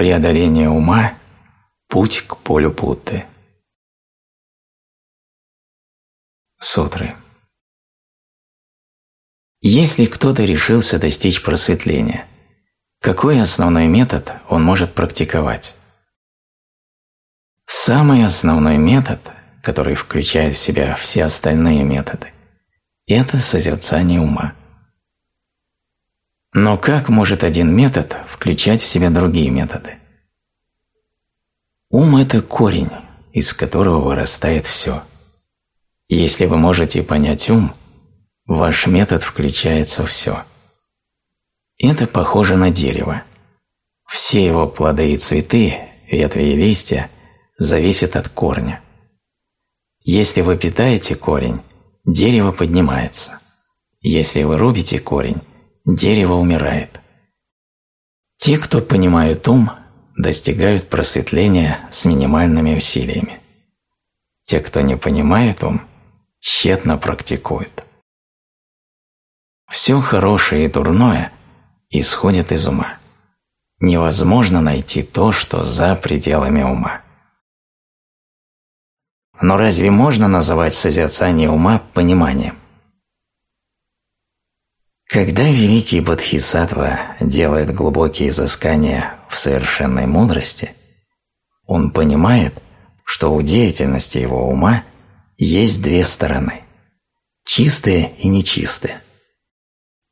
Преодоление ума – путь к полю Будды. Сутры. Если кто-то решился достичь просветления, какой основной метод он может практиковать? Самый основной метод, который включает в себя все остальные методы, это созерцание ума. Но как может один метод включать в себя другие методы? Ум – это корень, из которого вырастает все. Если вы можете понять ум, ваш метод включается все. Это похоже на дерево. Все его плоды и цветы, ветви и листья зависят от корня. Если вы питаете корень, дерево поднимается. Если вы рубите корень, дерево умирает. Те, кто понимают ум, достигают просветления с минимальными усилиями. Те, кто не понимает ум, тщетно практикуют. Все хорошее и дурное исходит из ума. Невозможно найти то, что за пределами ума. Но разве можно называть созерцание ума пониманием? Когда великий Бодхисаттва делает глубокие изыскания в совершенной мудрости, он понимает, что у деятельности его ума есть две стороны – чистые и нечистые.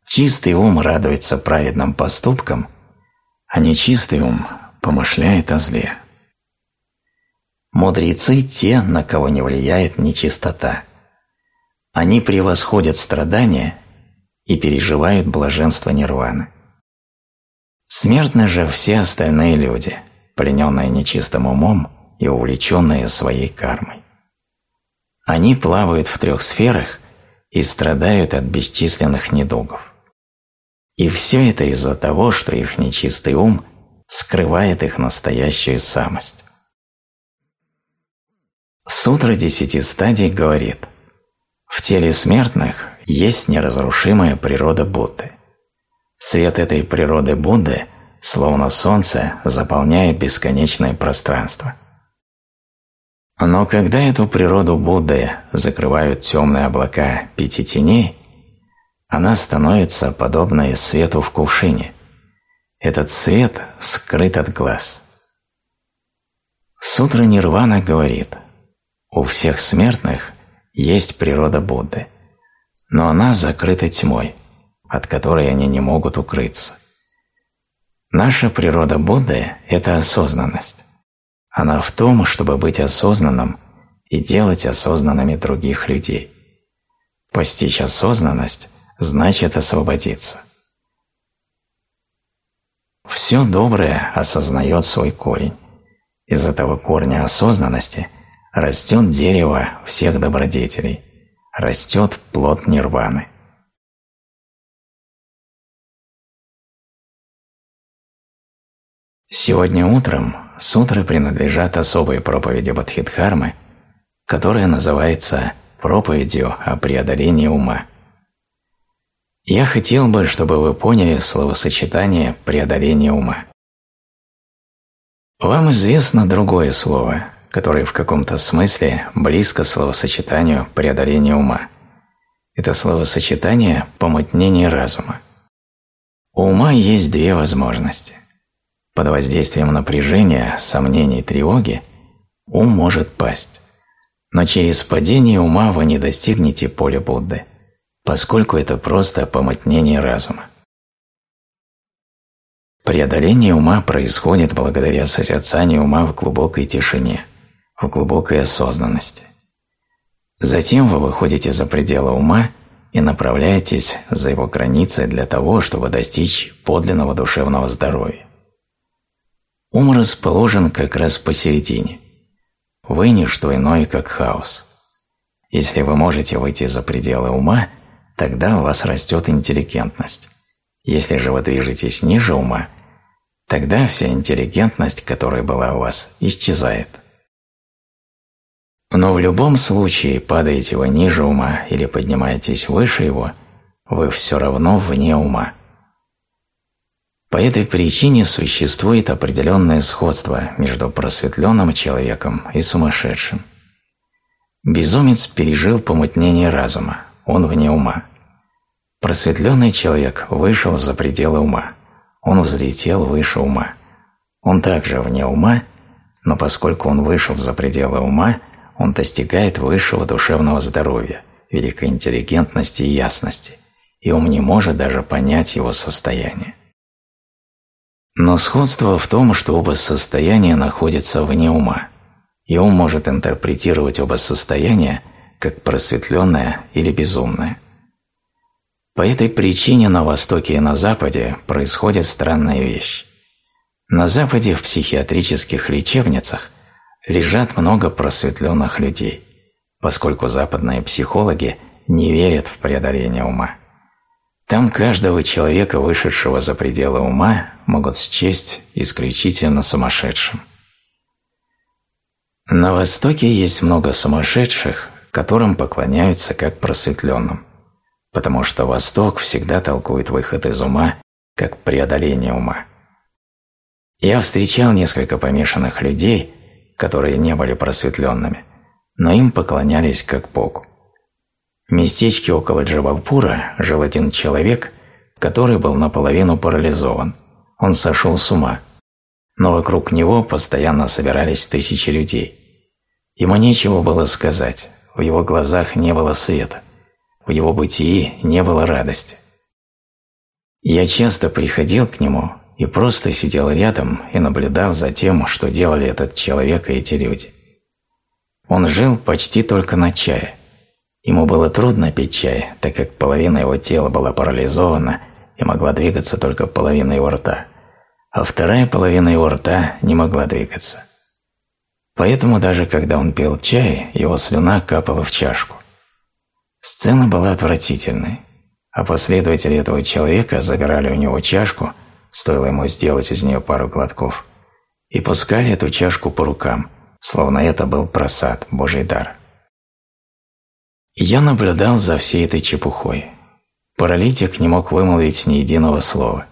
Чистый ум радуется праведным поступкам, а нечистый ум помышляет о зле. Мудрецы – те, на кого не влияет нечистота. Они превосходят страдания и переживают блаженство нирваны. Смертны же все остальные люди, плененные нечистым умом и увлеченные своей кармой. Они плавают в трех сферах и страдают от бесчисленных недугов. И все это из-за того, что их нечистый ум скрывает их настоящую самость. Сутра десяти стадий говорит, в теле смертных есть неразрушимая природа Будды. Свет этой природы Будды, словно солнце, заполняет бесконечное пространство – но когда эту природу Будды закрывают темные облака пяти теней, она становится подобной свету в кувшине. Этот свет скрыт от глаз. Сутра Нирвана говорит, у всех смертных есть природа Будды, но она закрыта тьмой, от которой они не могут укрыться. Наша природа Будды – это осознанность. Она в том, чтобы быть осознанным и делать осознанными других людей. Постичь осознанность значит освободиться. Все доброе осознает свой корень. Из этого корня осознанности растет дерево всех добродетелей, растет плод нирваны. Сегодня утром сутры принадлежат особой проповеди Бадхидхармы, которая называется «Проповедью о преодолении ума». Я хотел бы, чтобы вы поняли словосочетание «преодоление ума». Вам известно другое слово, которое в каком-то смысле близко словосочетанию «преодоление ума». Это словосочетание «помутнение разума». У ума есть две возможности – под воздействием напряжения, сомнений, тревоги ум может пасть. Но через падение ума вы не достигнете поля Будды, поскольку это просто помутнение разума. Преодоление ума происходит благодаря созерцанию ума в глубокой тишине, в глубокой осознанности. Затем вы выходите за пределы ума и направляетесь за его границы для того, чтобы достичь подлинного душевного здоровья. Ум расположен как раз посередине. Вы не что иное, как хаос. Если вы можете выйти за пределы ума, тогда у вас растет интеллигентность. Если же вы движетесь ниже ума, тогда вся интеллигентность, которая была у вас, исчезает. Но в любом случае, падаете вы ниже ума или поднимаетесь выше его, вы все равно вне ума. По этой причине существует определенное сходство между просветленным человеком и сумасшедшим. Безумец пережил помутнение разума, он вне ума. Просветленный человек вышел за пределы ума, он взлетел выше ума. Он также вне ума, но поскольку он вышел за пределы ума, он достигает высшего душевного здоровья, великой интеллигентности и ясности, и ум не может даже понять его состояние. Но сходство в том, что оба состояния находятся вне ума, и ум может интерпретировать оба состояния как просветленное или безумное. По этой причине на Востоке и на Западе происходит странная вещь. На Западе в психиатрических лечебницах лежат много просветленных людей, поскольку западные психологи не верят в преодоление ума. Там каждого человека, вышедшего за пределы ума, могут счесть исключительно сумасшедшим. На Востоке есть много сумасшедших, которым поклоняются как просветленным, потому что Восток всегда толкует выход из ума как преодоление ума. Я встречал несколько помешанных людей, которые не были просветленными, но им поклонялись как Богу. В местечке около Джабалпура жил один человек, который был наполовину парализован. Он сошел с ума. Но вокруг него постоянно собирались тысячи людей. Ему нечего было сказать, в его глазах не было света, в его бытии не было радости. Я часто приходил к нему и просто сидел рядом и наблюдал за тем, что делали этот человек и эти люди. Он жил почти только на чае. Ему было трудно пить чай, так как половина его тела была парализована и могла двигаться только половина его рта, а вторая половина его рта не могла двигаться. Поэтому даже когда он пил чай, его слюна капала в чашку. Сцена была отвратительной, а последователи этого человека забирали у него чашку – стоило ему сделать из нее пару глотков, и пускали эту чашку по рукам, словно это был просад, Божий дар. Я наблюдал за всей этой чепухой. Паралитик не мог вымолвить ни единого слова.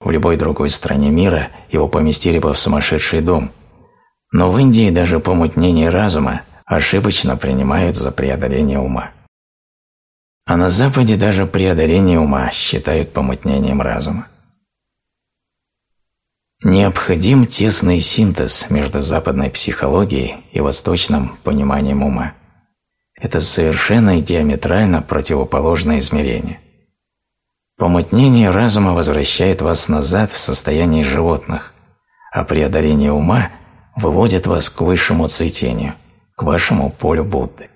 В любой другой стране мира его поместили бы в сумасшедший дом, но в Индии даже помутнение разума ошибочно принимают за преодоление ума. А на Западе даже преодоление ума считают помутнением разума. Необходим тесный синтез между западной психологией и восточным пониманием ума. Это совершенно диаметрально противоположное измерение. Помутнение разума возвращает вас назад в состояние животных, а преодоление ума выводит вас к высшему цветению, к вашему полю Будды.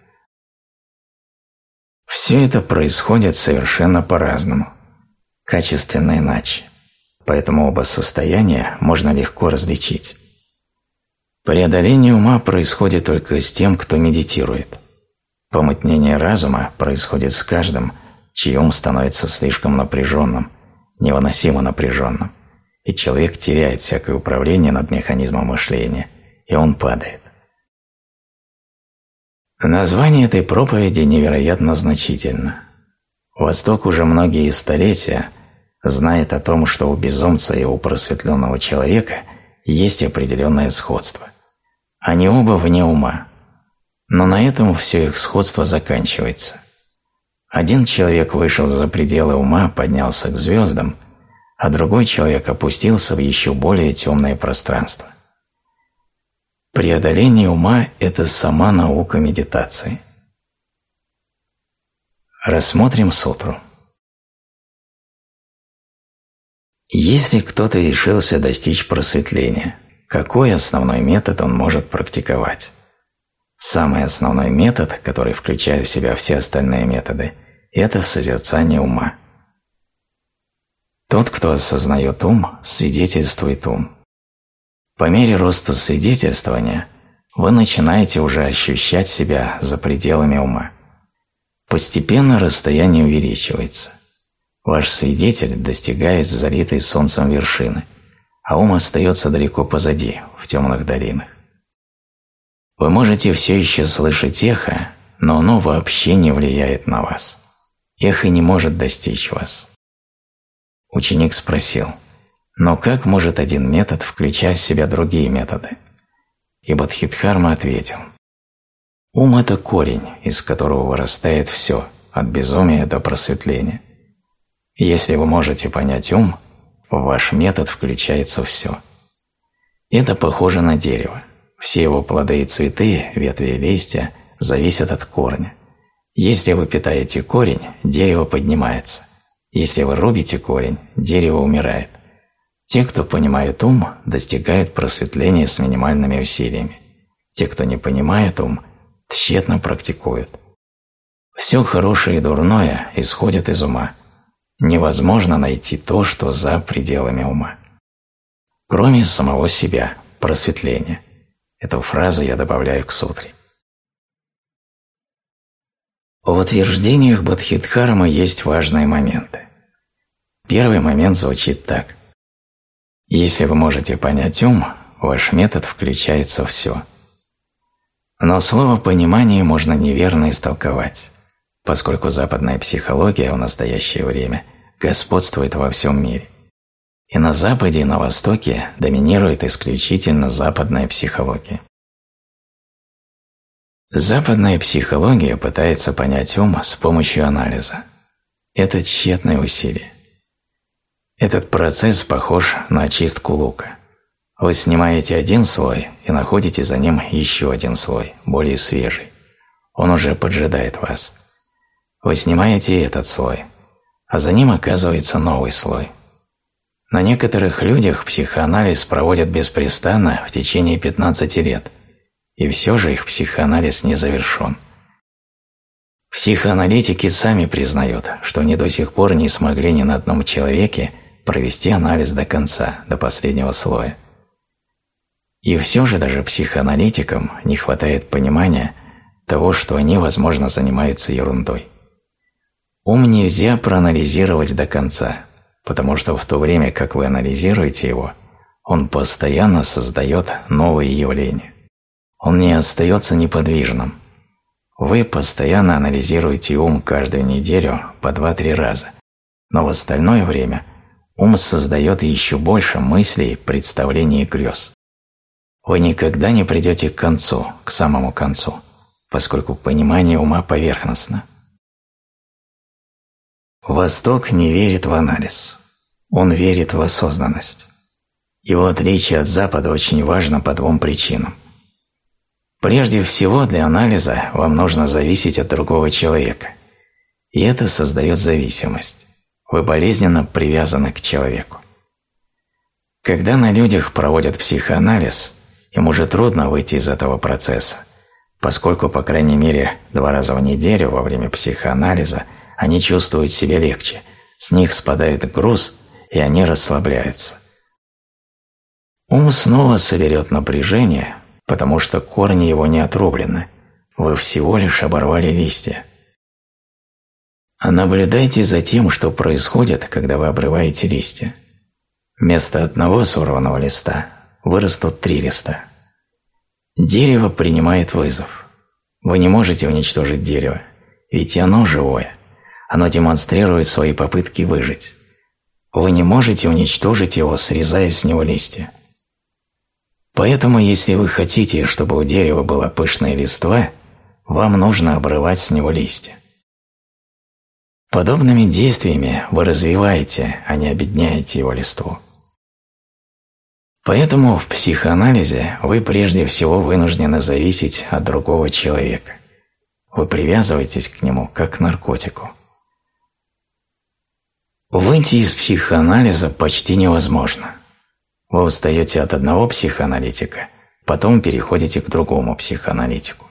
Все это происходит совершенно по-разному, качественно иначе поэтому оба состояния можно легко различить. Преодоление ума происходит только с тем, кто медитирует. Помутнение разума происходит с каждым, чей ум становится слишком напряженным, невыносимо напряженным, и человек теряет всякое управление над механизмом мышления, и он падает. Название этой проповеди невероятно значительно. Восток уже многие столетия – знает о том, что у безумца и у просветленного человека есть определенное сходство. Они оба вне ума. Но на этом все их сходство заканчивается. Один человек вышел за пределы ума, поднялся к звездам, а другой человек опустился в еще более темное пространство. Преодоление ума – это сама наука медитации. Рассмотрим сутру. Если кто-то решился достичь просветления, какой основной метод он может практиковать? Самый основной метод, который включает в себя все остальные методы, это созерцание ума. Тот, кто осознает ум, свидетельствует ум. По мере роста свидетельствования вы начинаете уже ощущать себя за пределами ума. Постепенно расстояние увеличивается – Ваш свидетель достигает залитой солнцем вершины, а ум остается далеко позади, в темных долинах. Вы можете все еще слышать эхо, но оно вообще не влияет на вас. Эхо не может достичь вас. Ученик спросил, Но как может один метод включать в себя другие методы? И Бадхидхарма ответил, «Ум – это корень, из которого вырастает все, от безумия до просветления. Если вы можете понять ум, в ваш метод включается все. Это похоже на дерево. Все его плоды и цветы, ветви и листья зависят от корня. Если вы питаете корень, дерево поднимается. Если вы рубите корень, дерево умирает. Те, кто понимает ум, достигают просветления с минимальными усилиями. Те, кто не понимает ум, тщетно практикуют. Все хорошее и дурное исходит из ума. Невозможно найти то, что за пределами ума. Кроме самого себя, просветления. Эту фразу я добавляю к сутре. В утверждениях Бодхидхармы есть важные моменты. Первый момент звучит так. Если вы можете понять ум, ваш метод включается все. Но слово «понимание» можно неверно истолковать, поскольку западная психология в настоящее время господствует во всем мире. И на Западе, и на Востоке доминирует исключительно западная психология. Западная психология пытается понять ум с помощью анализа. Это тщетное усилие. Этот процесс похож на очистку лука. Вы снимаете один слой и находите за ним еще один слой, более свежий. Он уже поджидает вас. Вы снимаете этот слой, а за ним оказывается новый слой. На некоторых людях психоанализ проводят беспрестанно в течение 15 лет, и все же их психоанализ не завершен. Психоаналитики сами признают, что они до сих пор не смогли ни на одном человеке провести анализ до конца, до последнего слоя. И все же даже психоаналитикам не хватает понимания того, что они, возможно, занимаются ерундой. Ум нельзя проанализировать до конца, потому что в то время, как вы анализируете его, он постоянно создает новые явления. Он не остается неподвижным. Вы постоянно анализируете ум каждую неделю по 2-3 раза, но в остальное время ум создает еще больше мыслей, представлений и грез. Вы никогда не придете к концу, к самому концу, поскольку понимание ума поверхностно. Восток не верит в анализ. Он верит в осознанность. Его отличие от Запада очень важно по двум причинам. Прежде всего, для анализа вам нужно зависеть от другого человека. И это создает зависимость. Вы болезненно привязаны к человеку. Когда на людях проводят психоанализ, им уже трудно выйти из этого процесса, поскольку, по крайней мере, два раза в неделю во время психоанализа они чувствуют себя легче, с них спадает груз, и они расслабляются. Ум снова соберет напряжение, потому что корни его не отрублены, вы всего лишь оборвали листья. А наблюдайте за тем, что происходит, когда вы обрываете листья. Вместо одного сорванного листа вырастут три листа. Дерево принимает вызов. Вы не можете уничтожить дерево, ведь оно живое. Оно демонстрирует свои попытки выжить. Вы не можете уничтожить его, срезая с него листья. Поэтому, если вы хотите, чтобы у дерева была пышная листва, вам нужно обрывать с него листья. Подобными действиями вы развиваете, а не обедняете его листву. Поэтому в психоанализе вы прежде всего вынуждены зависеть от другого человека. Вы привязываетесь к нему как к наркотику. Выйти из психоанализа почти невозможно. Вы устаете от одного психоаналитика, потом переходите к другому психоаналитику.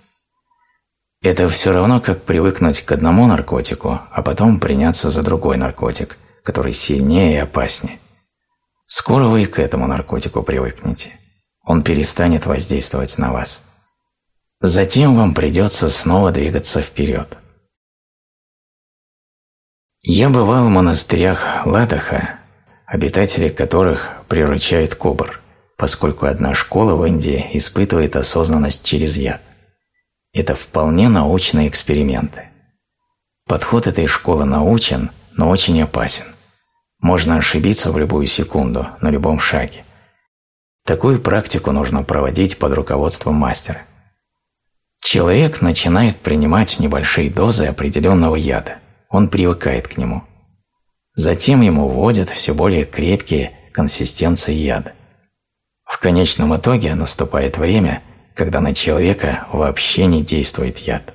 Это все равно, как привыкнуть к одному наркотику, а потом приняться за другой наркотик, который сильнее и опаснее. Скоро вы и к этому наркотику привыкнете. Он перестанет воздействовать на вас. Затем вам придется снова двигаться вперед. Я бывал в монастырях Ладаха, обитатели которых приручают кобр, поскольку одна школа в Индии испытывает осознанность через яд. Это вполне научные эксперименты. Подход этой школы научен, но очень опасен. Можно ошибиться в любую секунду, на любом шаге. Такую практику нужно проводить под руководством мастера. Человек начинает принимать небольшие дозы определенного яда. Он привыкает к нему. Затем ему вводят все более крепкие консистенции яда. В конечном итоге наступает время, когда на человека вообще не действует яд.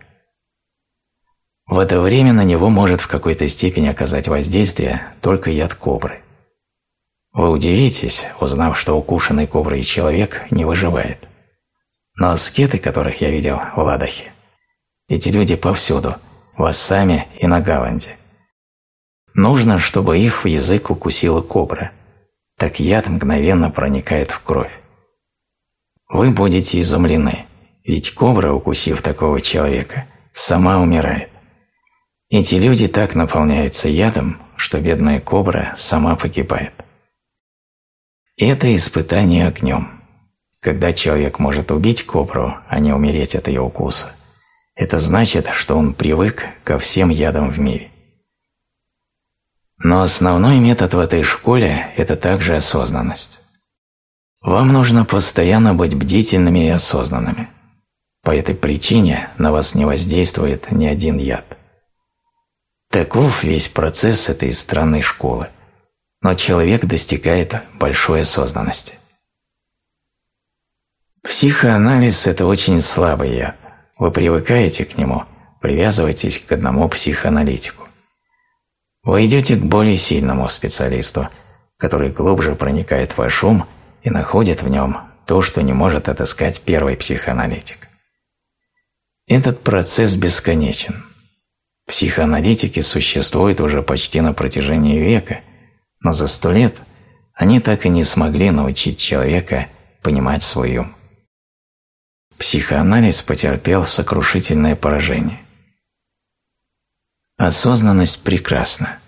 В это время на него может в какой-то степени оказать воздействие только яд кобры. Вы удивитесь, узнав, что укушенный коброй человек не выживает. Но аскеты, которых я видел в Ладохе, эти люди повсюду, в Ассаме и на Гаванде. Нужно, чтобы их в язык укусила кобра. Так яд мгновенно проникает в кровь. Вы будете изумлены, ведь кобра, укусив такого человека, сама умирает. Эти люди так наполняются ядом, что бедная кобра сама погибает. Это испытание огнем. Когда человек может убить кобру, а не умереть от ее укуса, это значит, что он привык ко всем ядам в мире. Но основной метод в этой школе – это также осознанность. Вам нужно постоянно быть бдительными и осознанными. По этой причине на вас не воздействует ни один яд. Таков весь процесс этой странной школы. Но человек достигает большой осознанности. Психоанализ – это очень слабый яд. Вы привыкаете к нему, привязываетесь к одному психоаналитику. Вы идете к более сильному специалисту, который глубже проникает в ваш ум и находит в нем то, что не может отыскать первый психоаналитик. Этот процесс бесконечен. Психоаналитики существуют уже почти на протяжении века, но за сто лет они так и не смогли научить человека понимать свой ум психоанализ потерпел сокрушительное поражение. Осознанность прекрасна.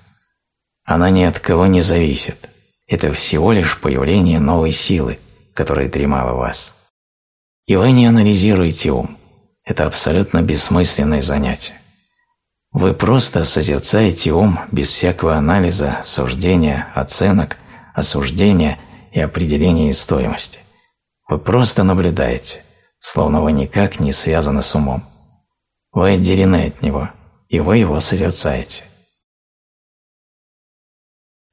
Она ни от кого не зависит. Это всего лишь появление новой силы, которая дремала в вас. И вы не анализируете ум. Это абсолютно бессмысленное занятие. Вы просто созерцаете ум без всякого анализа, суждения, оценок, осуждения и определения стоимости. Вы просто наблюдаете словно вы никак не связаны с умом. Вы отделены от него, и вы его созерцаете.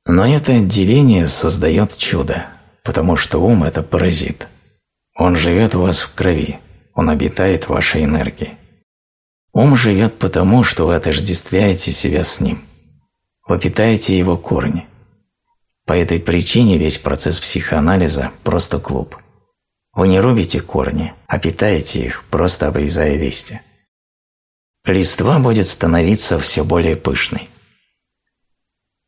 Но это отделение создает чудо, потому что ум – это паразит. Он живет у вас в крови, он обитает в вашей энергии. Ум живет потому, что вы отождествляете себя с ним. Вы питаете его корни. По этой причине весь процесс психоанализа – просто клуб – вы не рубите корни, а питаете их, просто обрезая листья. Листва будет становиться все более пышной.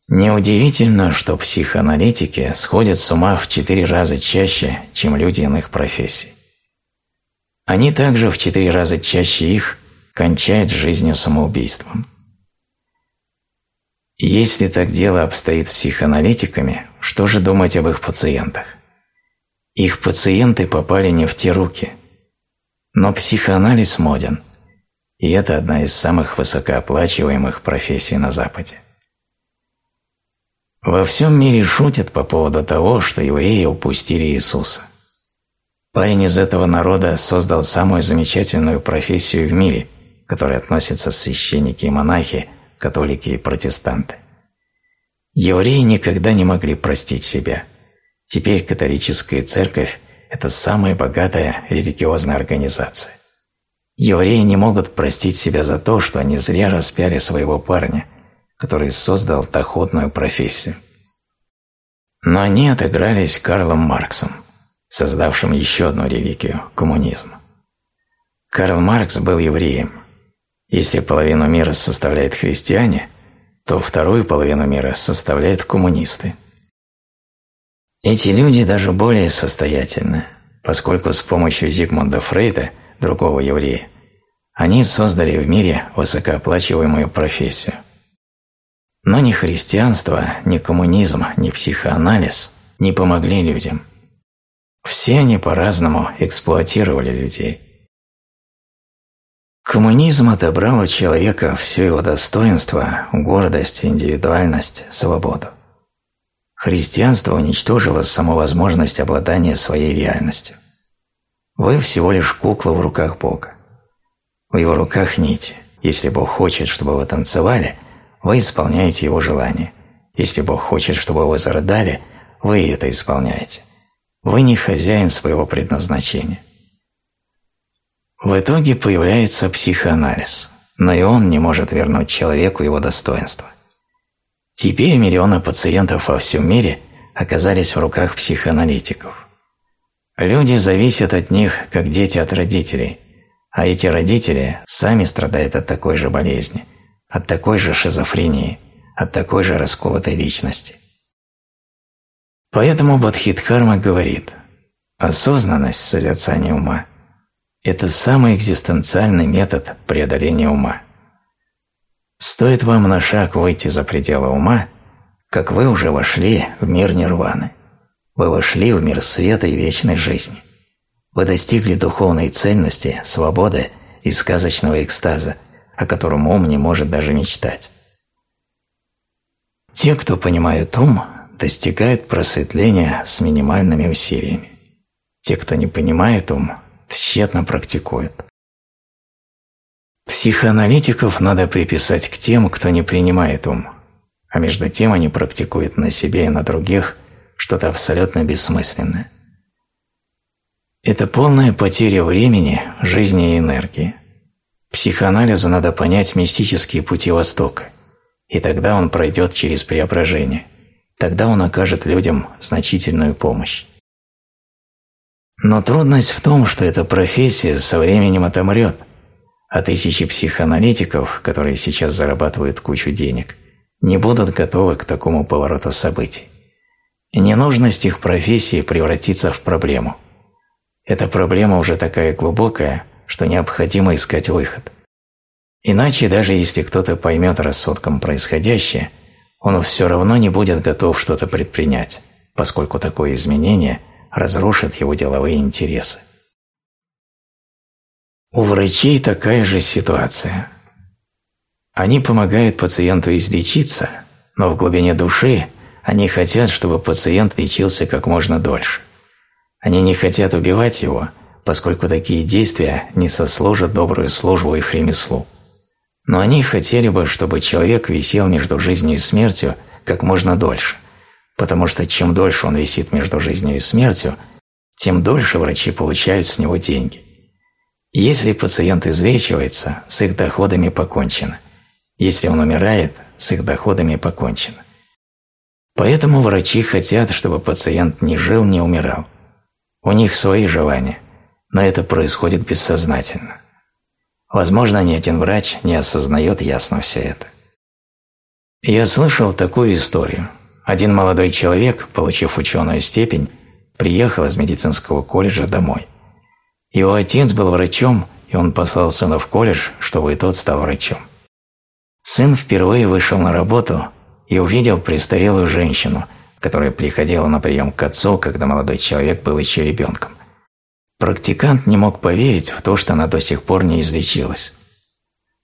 Неудивительно, что психоаналитики сходят с ума в четыре раза чаще, чем люди иных профессий. Они также в четыре раза чаще их кончают жизнью самоубийством. Если так дело обстоит с психоаналитиками, что же думать об их пациентах? Их пациенты попали не в те руки. Но психоанализ моден, и это одна из самых высокооплачиваемых профессий на Западе. Во всем мире шутят по поводу того, что евреи упустили Иисуса. Парень из этого народа создал самую замечательную профессию в мире, к которой относятся священники и монахи, католики и протестанты. Евреи никогда не могли простить себя – Теперь католическая церковь – это самая богатая религиозная организация. Евреи не могут простить себя за то, что они зря распяли своего парня, который создал доходную профессию. Но они отыгрались Карлом Марксом, создавшим еще одну религию – коммунизм. Карл Маркс был евреем. Если половину мира составляют христиане, то вторую половину мира составляют коммунисты – эти люди даже более состоятельны, поскольку с помощью Зигмунда Фрейда, другого еврея, они создали в мире высокооплачиваемую профессию. Но ни христианство, ни коммунизм, ни психоанализ не помогли людям. Все они по-разному эксплуатировали людей. Коммунизм отобрал у человека все его достоинство, гордость, индивидуальность, свободу. Христианство уничтожило саму возможность обладания своей реальностью. Вы всего лишь кукла в руках Бога. В его руках нити. Если Бог хочет, чтобы вы танцевали, вы исполняете его желание. Если Бог хочет, чтобы вы зарыдали, вы это исполняете. Вы не хозяин своего предназначения. В итоге появляется психоанализ, но и он не может вернуть человеку его достоинство. Теперь миллионы пациентов во всем мире оказались в руках психоаналитиков. Люди зависят от них, как дети от родителей, а эти родители сами страдают от такой же болезни, от такой же шизофрении, от такой же расколотой личности. Поэтому Бодхидхарма говорит, осознанность созерцания ума – это самый экзистенциальный метод преодоления ума. Стоит вам на шаг выйти за пределы ума, как вы уже вошли в мир нирваны. Вы вошли в мир света и вечной жизни. Вы достигли духовной цельности, свободы и сказочного экстаза, о котором ум не может даже мечтать. Те, кто понимают ум, достигают просветления с минимальными усилиями. Те, кто не понимает ум, тщетно практикуют. Психоаналитиков надо приписать к тем, кто не принимает ум, а между тем они практикуют на себе и на других что-то абсолютно бессмысленное. Это полная потеря времени, жизни и энергии. Психоанализу надо понять мистические пути Востока, и тогда он пройдет через преображение. Тогда он окажет людям значительную помощь. Но трудность в том, что эта профессия со временем отомрет – а тысячи психоаналитиков, которые сейчас зарабатывают кучу денег, не будут готовы к такому повороту событий. Ненужность их профессии превратится в проблему. Эта проблема уже такая глубокая, что необходимо искать выход. Иначе, даже если кто-то поймет рассудком происходящее, он все равно не будет готов что-то предпринять, поскольку такое изменение разрушит его деловые интересы. У врачей такая же ситуация. Они помогают пациенту излечиться, но в глубине души они хотят, чтобы пациент лечился как можно дольше. Они не хотят убивать его, поскольку такие действия не сослужат добрую службу их ремеслу. Но они хотели бы, чтобы человек висел между жизнью и смертью как можно дольше, потому что чем дольше он висит между жизнью и смертью, тем дольше врачи получают с него деньги. Если пациент излечивается, с их доходами покончено. Если он умирает, с их доходами покончено. Поэтому врачи хотят, чтобы пациент не жил, не умирал. У них свои желания, но это происходит бессознательно. Возможно, ни один врач не осознает ясно все это. Я слышал такую историю. Один молодой человек, получив ученую степень, приехал из медицинского колледжа домой – его отец был врачом, и он послал сына в колледж, чтобы и тот стал врачом. Сын впервые вышел на работу и увидел престарелую женщину, которая приходила на прием к отцу, когда молодой человек был еще ребенком. Практикант не мог поверить в то, что она до сих пор не излечилась.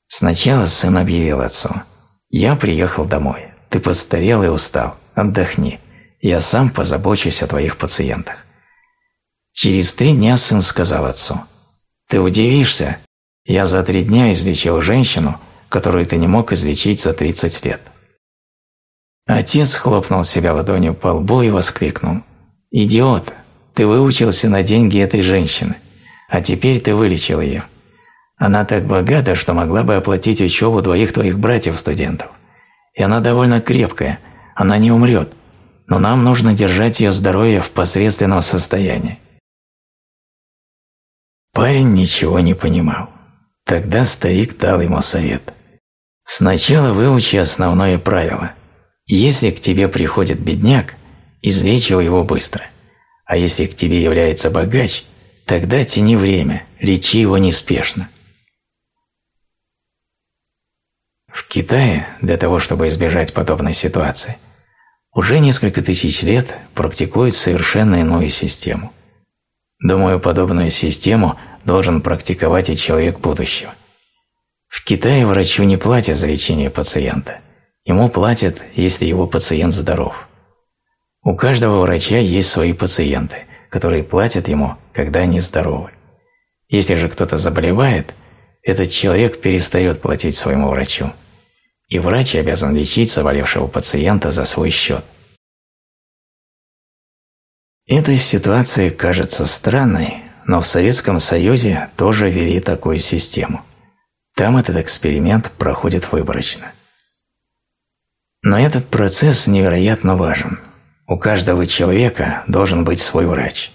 Сначала сын объявил отцу, «Я приехал домой, ты постарел и устал, отдохни, я сам позабочусь о твоих пациентах». Через три дня сын сказал отцу, «Ты удивишься, я за три дня излечил женщину, которую ты не мог излечить за 30 лет». Отец хлопнул себя ладонью по лбу и воскликнул, «Идиот, ты выучился на деньги этой женщины, а теперь ты вылечил ее. Она так богата, что могла бы оплатить учебу двоих твоих братьев-студентов. И она довольно крепкая, она не умрет, но нам нужно держать ее здоровье в посредственном состоянии. Парень ничего не понимал. Тогда старик дал ему совет. Сначала выучи основное правило. Если к тебе приходит бедняк, излечивай его быстро. А если к тебе является богач, тогда тяни время, лечи его неспешно. В Китае, для того чтобы избежать подобной ситуации, уже несколько тысяч лет практикуют совершенно иную систему – Думаю, подобную систему должен практиковать и человек будущего. В Китае врачу не платят за лечение пациента. Ему платят, если его пациент здоров. У каждого врача есть свои пациенты, которые платят ему, когда они здоровы. Если же кто-то заболевает, этот человек перестает платить своему врачу, и врач обязан лечить заболевшего пациента за свой счет. Эта ситуация кажется странной, но в Советском Союзе тоже ввели такую систему. Там этот эксперимент проходит выборочно. Но этот процесс невероятно важен. У каждого человека должен быть свой врач.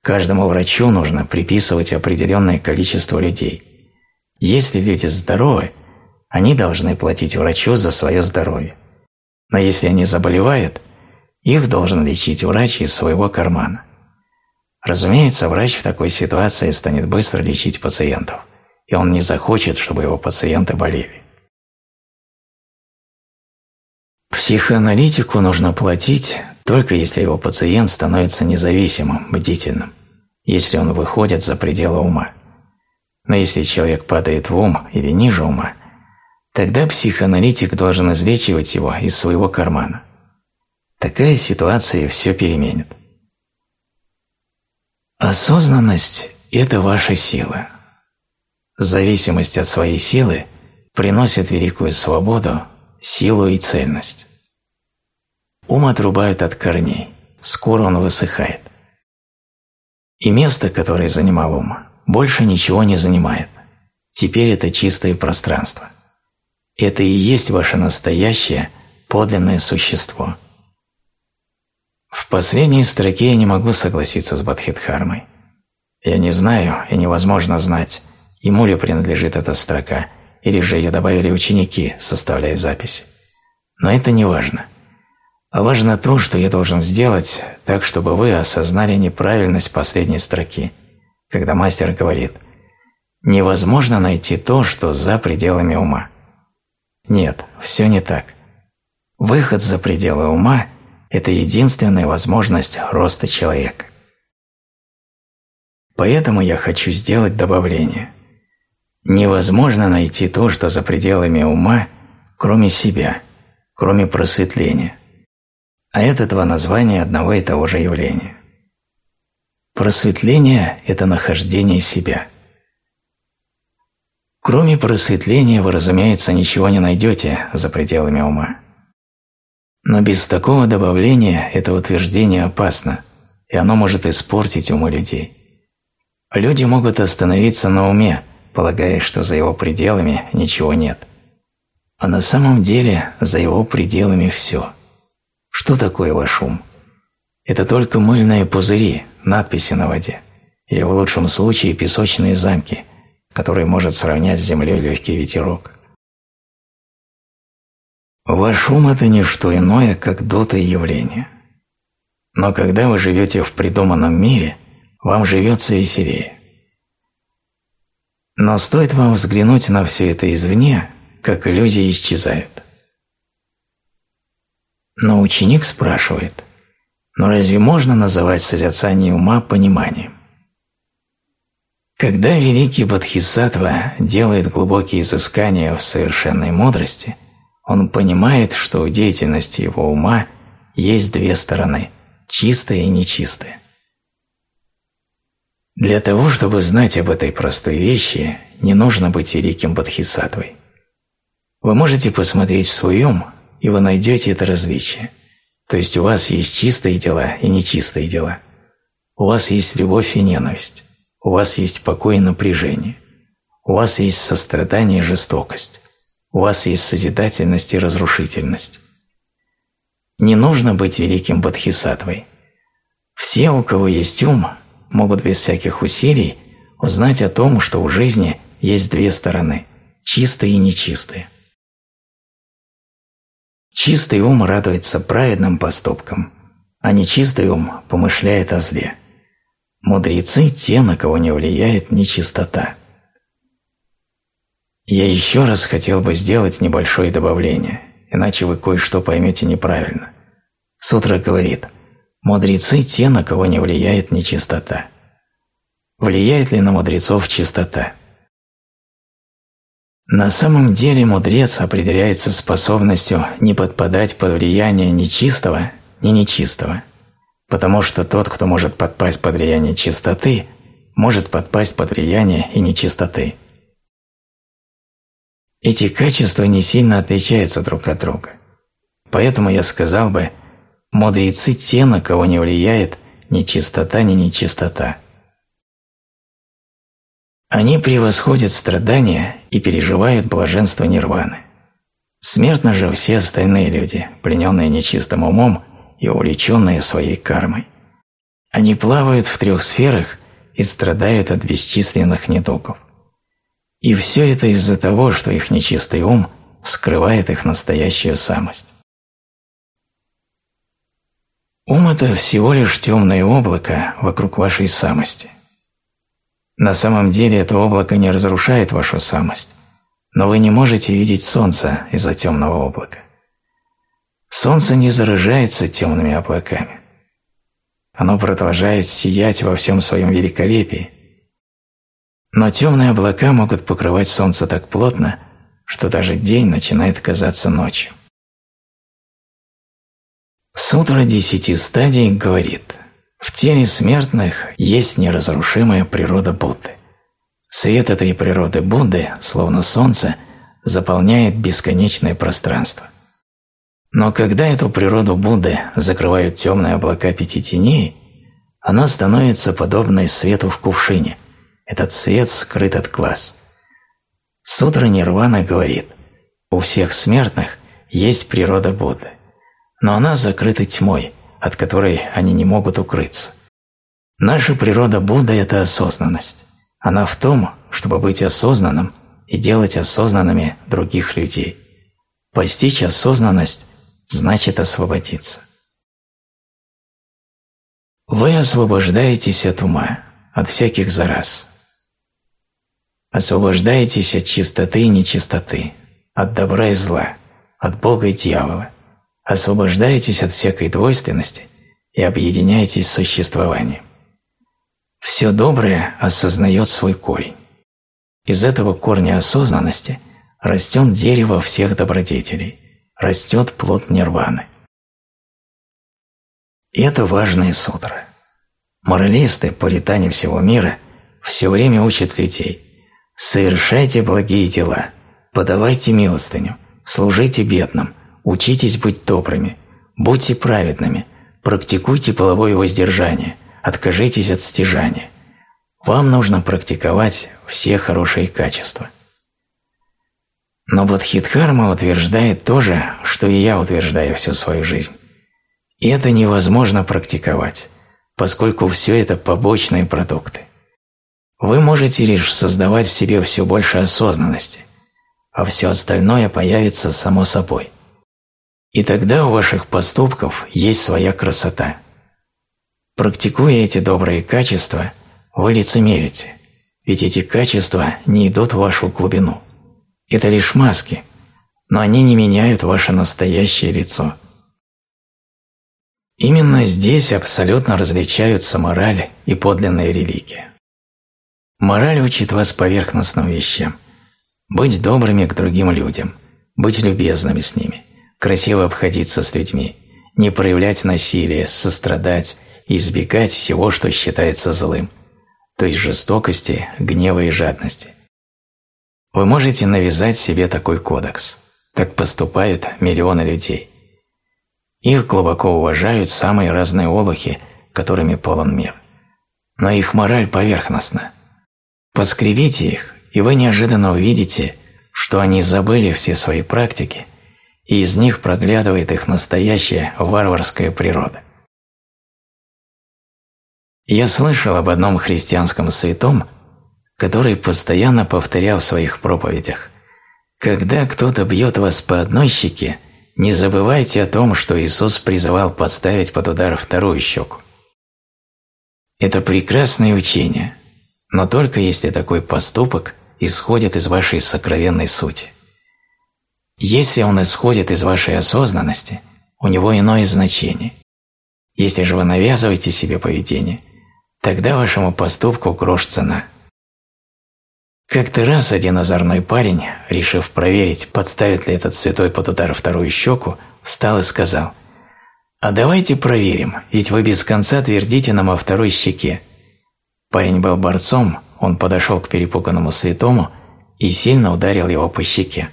Каждому врачу нужно приписывать определенное количество людей. Если люди здоровы, они должны платить врачу за свое здоровье. Но если они заболевают, их должен лечить врач из своего кармана. Разумеется, врач в такой ситуации станет быстро лечить пациентов, и он не захочет, чтобы его пациенты болели. Психоаналитику нужно платить только если его пациент становится независимым, бдительным, если он выходит за пределы ума. Но если человек падает в ум или ниже ума, тогда психоаналитик должен излечивать его из своего кармана. Такая ситуация все переменит. Осознанность – это ваша сила. Зависимость от своей силы приносит великую свободу, силу и цельность. Ум отрубают от корней, скоро он высыхает. И место, которое занимал ум, больше ничего не занимает. Теперь это чистое пространство. Это и есть ваше настоящее, подлинное существо – последней строке я не могу согласиться с Бадхидхармой. Я не знаю и невозможно знать, ему ли принадлежит эта строка, или же ее добавили ученики, составляя записи. Но это не важно. А важно то, что я должен сделать так, чтобы вы осознали неправильность последней строки, когда мастер говорит «невозможно найти то, что за пределами ума». Нет, все не так. Выход за пределы ума – это единственная возможность роста человека. Поэтому я хочу сделать добавление. Невозможно найти то, что за пределами ума, кроме себя, кроме просветления. А это два названия одного и того же явления. Просветление – это нахождение себя. Кроме просветления вы, разумеется, ничего не найдете за пределами ума. Но без такого добавления это утверждение опасно, и оно может испортить умы людей. Люди могут остановиться на уме, полагая, что за его пределами ничего нет. А на самом деле за его пределами все. Что такое ваш ум? Это только мыльные пузыри, надписи на воде, или в лучшем случае песочные замки, которые может сравнять с землей легкий ветерок. Ваш ум – это не что иное, как дота явление. Но когда вы живете в придуманном мире, вам живется веселее. Но стоит вам взглянуть на все это извне, как иллюзии исчезают. Но ученик спрашивает, но разве можно называть созерцание ума пониманием? Когда великий Бодхисаттва делает глубокие изыскания в совершенной мудрости – он понимает, что у деятельности его ума есть две стороны – чистая и нечистая. Для того, чтобы знать об этой простой вещи, не нужно быть великим бодхисаттвой. Вы можете посмотреть в свой ум, и вы найдете это различие. То есть у вас есть чистые дела и нечистые дела. У вас есть любовь и ненависть. У вас есть покой и напряжение. У вас есть сострадание и жестокость у вас есть созидательность и разрушительность. Не нужно быть великим бодхисаттвой. Все, у кого есть ум, могут без всяких усилий узнать о том, что у жизни есть две стороны – чистые и нечистые. Чистый ум радуется праведным поступкам, а нечистый ум помышляет о зле. Мудрецы – те, на кого не влияет нечистота. Я еще раз хотел бы сделать небольшое добавление, иначе вы кое-что поймете неправильно. Сутра говорит, мудрецы – те, на кого не влияет нечистота. Влияет ли на мудрецов чистота? На самом деле мудрец определяется способностью не подпадать под влияние нечистого ни нечистого, потому что тот, кто может подпасть под влияние чистоты, может подпасть под влияние и нечистоты. Эти качества не сильно отличаются друг от друга. Поэтому я сказал бы, мудрецы те, на кого не влияет ни чистота, ни нечистота. Они превосходят страдания и переживают блаженство нирваны. Смертны же все остальные люди, плененные нечистым умом и увлеченные своей кармой. Они плавают в трех сферах и страдают от бесчисленных недугов. И все это из-за того, что их нечистый ум скрывает их настоящую самость. Ум – это всего лишь темное облако вокруг вашей самости. На самом деле это облако не разрушает вашу самость, но вы не можете видеть солнце из-за темного облака. Солнце не заражается темными облаками. Оно продолжает сиять во всем своем великолепии, но темные облака могут покрывать Солнце так плотно, что даже день начинает казаться ночью. Сутра десяти стадий говорит, в теле смертных есть неразрушимая природа Будды. Свет этой природы Будды, словно солнце, заполняет бесконечное пространство. Но когда эту природу Будды закрывают темные облака пяти теней, она становится подобной свету в кувшине – этот свет скрыт от глаз. Сутра Нирвана говорит, у всех смертных есть природа Будды, но она закрыта тьмой, от которой они не могут укрыться. Наша природа Будды – это осознанность. Она в том, чтобы быть осознанным и делать осознанными других людей. Постичь осознанность значит освободиться. Вы освобождаетесь от ума, от всяких зараз, Освобождайтесь от чистоты и нечистоты, от добра и зла, от Бога и дьявола. Освобождайтесь от всякой двойственности и объединяйтесь с существованием. Все доброе осознает свой корень. Из этого корня осознанности растет дерево всех добродетелей, растет плод нирваны. И это важная сутра. Моралисты, пуритане всего мира, все время учат людей – Совершайте благие дела, подавайте милостыню, служите бедным, учитесь быть добрыми, будьте праведными, практикуйте половое воздержание, откажитесь от стяжания. Вам нужно практиковать все хорошие качества. Но Бодхидхарма утверждает то же, что и я утверждаю всю свою жизнь. И это невозможно практиковать, поскольку все это побочные продукты. Вы можете лишь создавать в себе все больше осознанности, а все остальное появится само собой. И тогда у ваших поступков есть своя красота. Практикуя эти добрые качества, вы лицемерите, ведь эти качества не идут в вашу глубину. Это лишь маски, но они не меняют ваше настоящее лицо. Именно здесь абсолютно различаются мораль и подлинная религия. Мораль учит вас поверхностным вещам. Быть добрыми к другим людям, быть любезными с ними, красиво обходиться с людьми, не проявлять насилие, сострадать избегать всего, что считается злым, то есть жестокости, гнева и жадности. Вы можете навязать себе такой кодекс. Так поступают миллионы людей. Их глубоко уважают самые разные олухи, которыми полон мир. Но их мораль поверхностна – Поскребите их, и вы неожиданно увидите, что они забыли все свои практики, и из них проглядывает их настоящая варварская природа. Я слышал об одном христианском святом, который постоянно повторял в своих проповедях «Когда кто-то бьет вас по одной щеке, не забывайте о том, что Иисус призывал подставить под удар вторую щеку». Это прекрасное учение – но только если такой поступок исходит из вашей сокровенной сути. Если он исходит из вашей осознанности, у него иное значение. Если же вы навязываете себе поведение, тогда вашему поступку грош цена. Как-то раз один озорной парень, решив проверить, подставит ли этот святой под удар вторую щеку, встал и сказал «А давайте проверим, ведь вы без конца твердите нам о второй щеке». Парень был борцом, он подошел к перепуганному святому и сильно ударил его по щеке.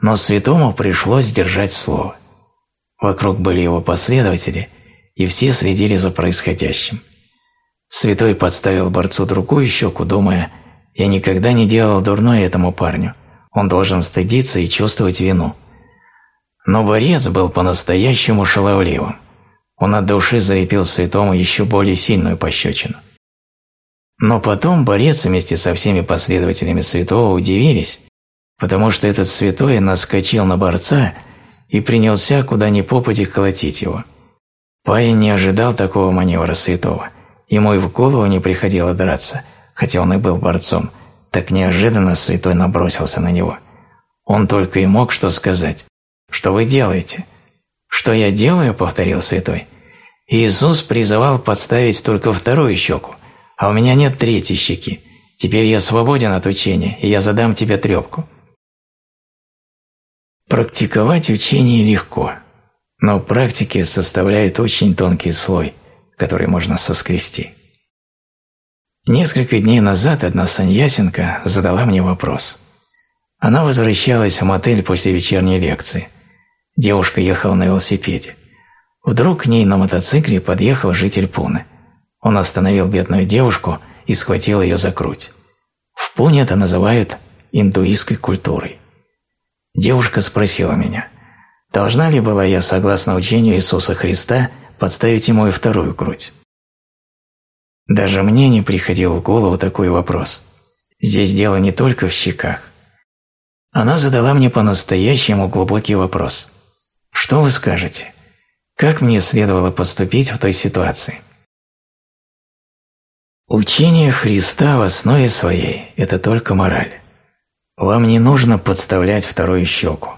Но святому пришлось сдержать слово. Вокруг были его последователи, и все следили за происходящим. Святой подставил борцу другую щеку, думая, «Я никогда не делал дурное этому парню, он должен стыдиться и чувствовать вину». Но борец был по-настоящему шаловливым. Он от души залепил святому еще более сильную пощечину. Но потом борец вместе со всеми последователями святого удивились, потому что этот святой наскочил на борца и принялся куда ни попади колотить его. Парень не ожидал такого маневра святого. Ему и в голову не приходило драться, хотя он и был борцом. Так неожиданно святой набросился на него. Он только и мог что сказать. Что вы делаете?» «Что я делаю?» – повторил святой. «Иисус призывал подставить только вторую щеку, а у меня нет третьей щеки. Теперь я свободен от учения, и я задам тебе трепку». Практиковать учение легко, но практики составляют очень тонкий слой, который можно соскрести. Несколько дней назад одна саньясинка задала мне вопрос. Она возвращалась в мотель после вечерней лекции – Девушка ехала на велосипеде. Вдруг к ней на мотоцикле подъехал житель Пуны. Он остановил бедную девушку и схватил ее за грудь. В Пуне это называют индуистской культурой. Девушка спросила меня, должна ли была я, согласно учению Иисуса Христа, подставить ему и вторую грудь. Даже мне не приходил в голову такой вопрос. Здесь дело не только в щеках. Она задала мне по-настоящему глубокий вопрос. Что вы скажете? Как мне следовало поступить в той ситуации? Учение Христа в основе своей – это только мораль. Вам не нужно подставлять вторую щеку,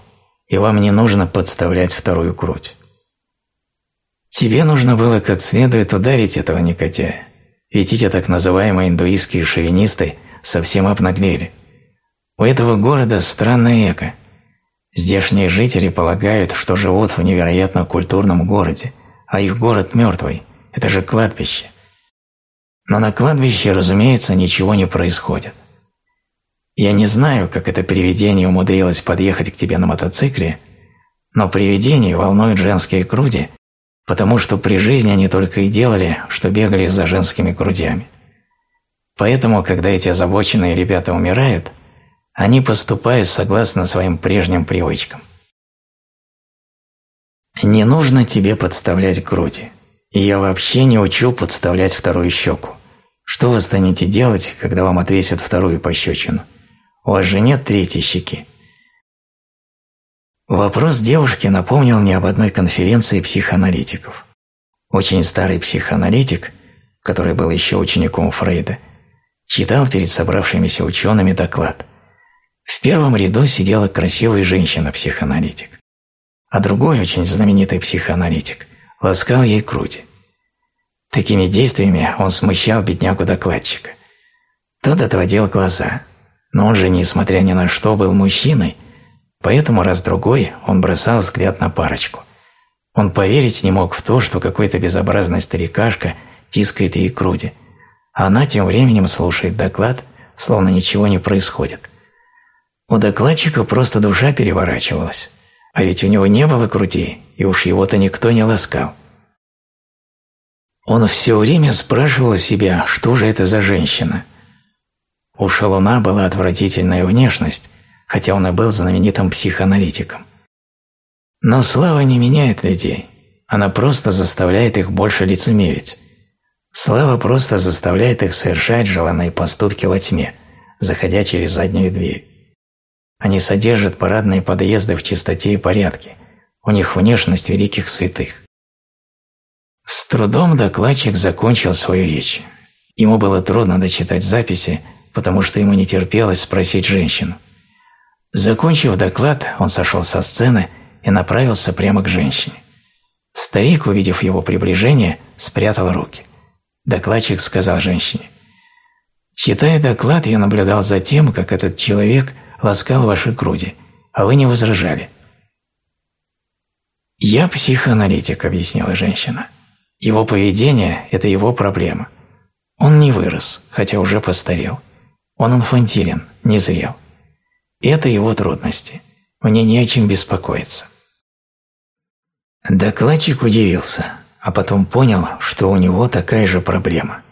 и вам не нужно подставлять вторую грудь. Тебе нужно было как следует ударить этого негодяя, ведь эти так называемые индуистские шовинисты совсем обнаглели. У этого города странное эго – Здешние жители полагают, что живут в невероятно культурном городе, а их город мертвый, это же кладбище. Но на кладбище, разумеется, ничего не происходит. Я не знаю, как это привидение умудрилось подъехать к тебе на мотоцикле, но привидения волнуют женские груди, потому что при жизни они только и делали, что бегали за женскими грудями. Поэтому, когда эти озабоченные ребята умирают – они поступают согласно своим прежним привычкам. Не нужно тебе подставлять груди. Я вообще не учу подставлять вторую щеку. Что вы станете делать, когда вам отвесят вторую пощечину? У вас же нет третьей щеки. Вопрос девушки напомнил мне об одной конференции психоаналитиков. Очень старый психоаналитик, который был еще учеником Фрейда, читал перед собравшимися учеными доклад – в первом ряду сидела красивая женщина-психоаналитик, а другой, очень знаменитый психоаналитик, ласкал ей груди. Такими действиями он смущал беднягу-докладчика. Тот отводил глаза, но он же, несмотря ни на что, был мужчиной, поэтому раз-другой он бросал взгляд на парочку. Он поверить не мог в то, что какой-то безобразный старикашка тискает ей груди, а она тем временем слушает доклад, словно ничего не происходит – у докладчика просто душа переворачивалась, а ведь у него не было груди, и уж его-то никто не ласкал. Он все время спрашивал себя, что же это за женщина. У Шалуна была отвратительная внешность, хотя он и был знаменитым психоаналитиком. Но слава не меняет людей, она просто заставляет их больше лицемерить. Слава просто заставляет их совершать желанные поступки во тьме, заходя через заднюю дверь. Они содержат парадные подъезды в чистоте и порядке. У них внешность великих святых. С трудом докладчик закончил свою речь. Ему было трудно дочитать записи, потому что ему не терпелось спросить женщину. Закончив доклад, он сошел со сцены и направился прямо к женщине. Старик, увидев его приближение, спрятал руки. Докладчик сказал женщине, «Читая доклад, я наблюдал за тем, как этот человек – ласкал ваши груди, а вы не возражали. «Я психоаналитик», — объяснила женщина. «Его поведение – это его проблема. Он не вырос, хотя уже постарел. Он инфантилен, не зрел. Это его трудности. Мне не о чем беспокоиться». Докладчик удивился, а потом понял, что у него такая же проблема.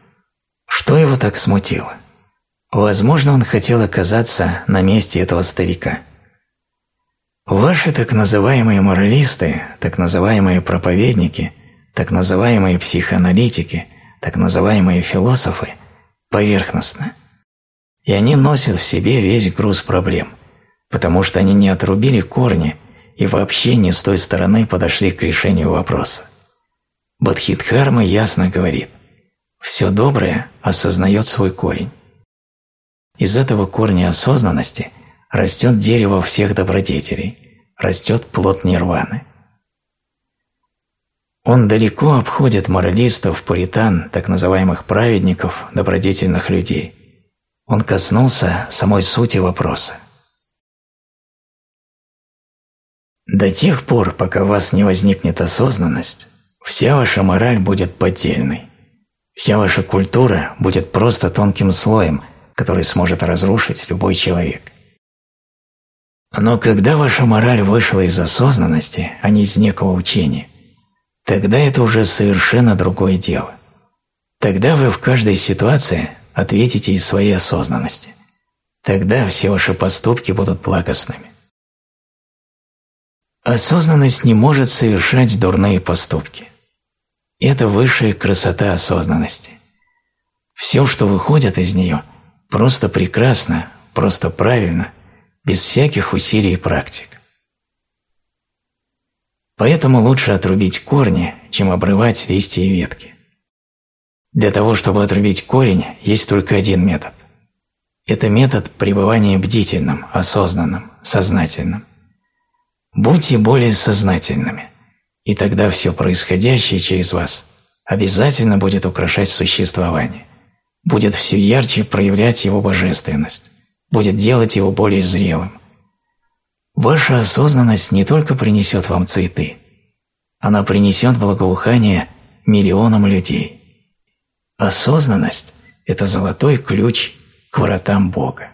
Что его так смутило? Возможно, он хотел оказаться на месте этого старика. Ваши так называемые моралисты, так называемые проповедники, так называемые психоаналитики, так называемые философы поверхностны. И они носят в себе весь груз проблем, потому что они не отрубили корни и вообще не с той стороны подошли к решению вопроса. Бадхидхарма ясно говорит, все доброе осознает свой корень. Из этого корня осознанности растет дерево всех добродетелей, растет плод нирваны. Он далеко обходит моралистов, пуритан, так называемых праведников, добродетельных людей. Он коснулся самой сути вопроса. До тех пор, пока у вас не возникнет осознанность, вся ваша мораль будет поддельной. Вся ваша культура будет просто тонким слоем – который сможет разрушить любой человек. Но когда ваша мораль вышла из осознанности, а не из некого учения, тогда это уже совершенно другое дело. Тогда вы в каждой ситуации ответите из своей осознанности. Тогда все ваши поступки будут благостными. Осознанность не может совершать дурные поступки. Это высшая красота осознанности. Все, что выходит из нее, Просто прекрасно, просто правильно, без всяких усилий и практик. Поэтому лучше отрубить корни, чем обрывать листья и ветки. Для того, чтобы отрубить корень, есть только один метод. Это метод пребывания бдительным, осознанным, сознательным. Будьте более сознательными, и тогда все происходящее через вас обязательно будет украшать существование будет все ярче проявлять его божественность, будет делать его более зрелым. Ваша осознанность не только принесет вам цветы, она принесет благоухание миллионам людей. Осознанность – это золотой ключ к вратам Бога.